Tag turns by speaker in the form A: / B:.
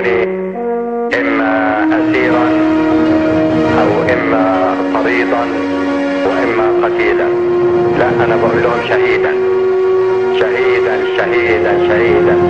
A: يجدوني إما اسيرا أو إما طريدا وإما قتيلا. لا أنا بقول لهم شهيدا. شهيدا شهيدا شهيدا.